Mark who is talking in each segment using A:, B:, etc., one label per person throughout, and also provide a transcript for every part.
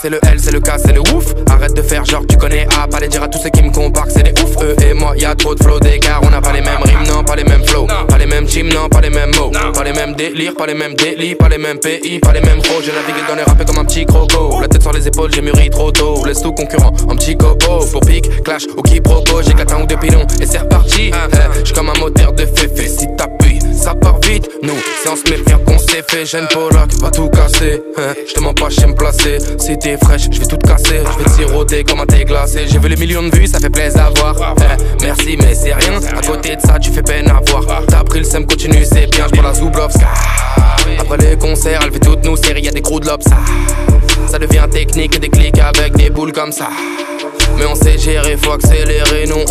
A: c'est le L, c'est le K, c'est le ouf. Arrête de faire genre tu connais A, pas les dire à tous ceux qui me comparent que c'est des ouf. Eux et moi, y a trop de flow d'écart. On n'a pas les mêmes rimes, non, pas les mêmes flows. Pas les mêmes teams, non, pas les mêmes mots. Pas les mêmes délires, pas les mêmes délits, pas les mêmes pays, pas les mêmes pros. J'ai navigué dans les rappés comme un petit croco. La tête sur les épaules, j'ai mûri trop tôt. Laisse tout concurrent en petit copo. Pour pique, clash ou quiproquo. J'éclate un ou deux pilons et c'est reparti. J'suis comme un moteur de féfé. Si ça part si on se bien qu'on s'est fait, jeune Polak va tout casser. Hein. Je te mens pas, j'sais me placer. Si t'es fraîche, je vais tout casser. Je vais siroter comme un thé glacé. J'ai vu les millions de vues, ça fait plaisir à voir. Hein. Merci, mais c'est rien. À côté de ça, tu fais peine à voir. T'as pris le seum, continue, c'est bien. J'prends la Zoublovska. Après les concerts, elle fait toutes nos séries, y'a des crews de lobes. Ça, ça devient technique et des clics avec des boules comme ça. Mais on sait gérer, faut accélérer,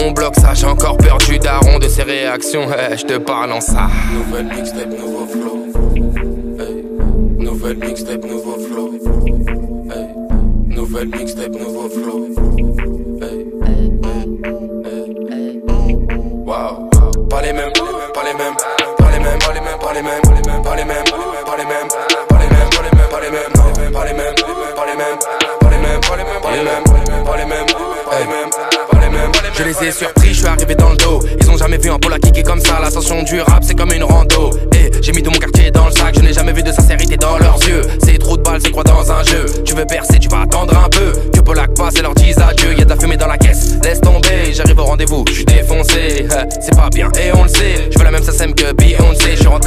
A: nous on bloque ça. J'ai encore perdu daron de ses réactions, je te parle en ça.
B: Nouvelle mixtape, nouveau flow. Hey. Nouvelle mixtape, nouveau flow. Hey. Nouvelle mixtape, nouveau flow. Hey. Hey. Wow. Pas les mêmes, pas les mêmes, pas les mêmes, pas les mêmes, pas les mêmes, pas les mêmes, pas les mêmes, pas les mêmes, pas les mêmes, pas les mêmes, pas les mêmes, pas les mêmes, pas les mêmes, les
A: ai surpris, je suis arrivé dans le dos. Ils ont jamais vu un pôle à kicker comme ça. L'ascension du rap, c'est comme une rando. Et j'ai mis tout mon quartier dans le sac. Je n'ai jamais vu de sincérité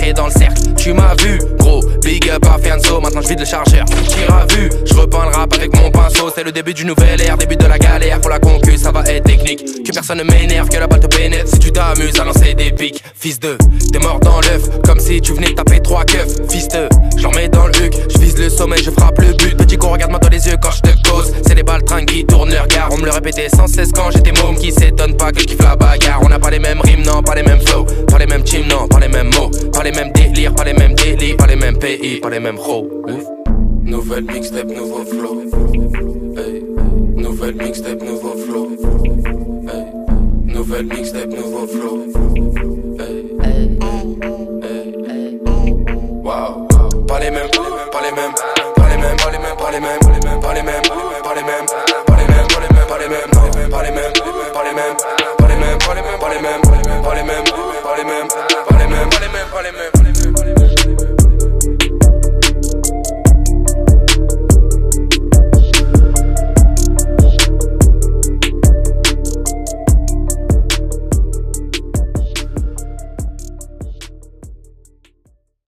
A: Dans le cercle, tu m'as vu, gros. Big up à Fianso, maintenant je vide le chargeur. Tire à vue, je repeins le rap avec mon pinceau. C'est le début du nouvel ère, début de la galère. Pour la concu, ça va être technique. Que personne ne m'énerve, que la balle te pénètre. Si tu t'amuses à lancer des pics, fils de, t'es mort dans l'œuf. Comme si tu venais taper trois keufs, fils de. J'en mets dans le huc, je vise le sommet, je frappe le but. Petit con, regarde-moi dans les yeux quand je te cause. C'est les balles train qui tournent le regard. On me le répétait sans cesse quand j'étais môme. Qui s'étonne pas que je kiffe la bagarre. Pas les mêmes rimes, non, pas les mêmes flows. Pas les mêmes teams, non, pas les mêmes mots. Pas les mêmes délires, pas les mêmes délits. Pas les mêmes pays, pas les mêmes hoes.
B: Nouvelle mixtape, nouveau flow. Hey. Nouvelle mixtape, nouveau flow. Hey. Nouvelle mixtape, nouveau flow. Hey. Wow. Pas les mêmes, pas les mêmes, pas les mêmes, pas les mêmes, pas les mêmes, pas les mêmes, pas les mêmes, pas les mêmes, pas les mêmes, pas les mêmes, pas les mêmes, pas les mêmes, pas les mêmes. mêmes, pas les mêmes, pas les mêmes.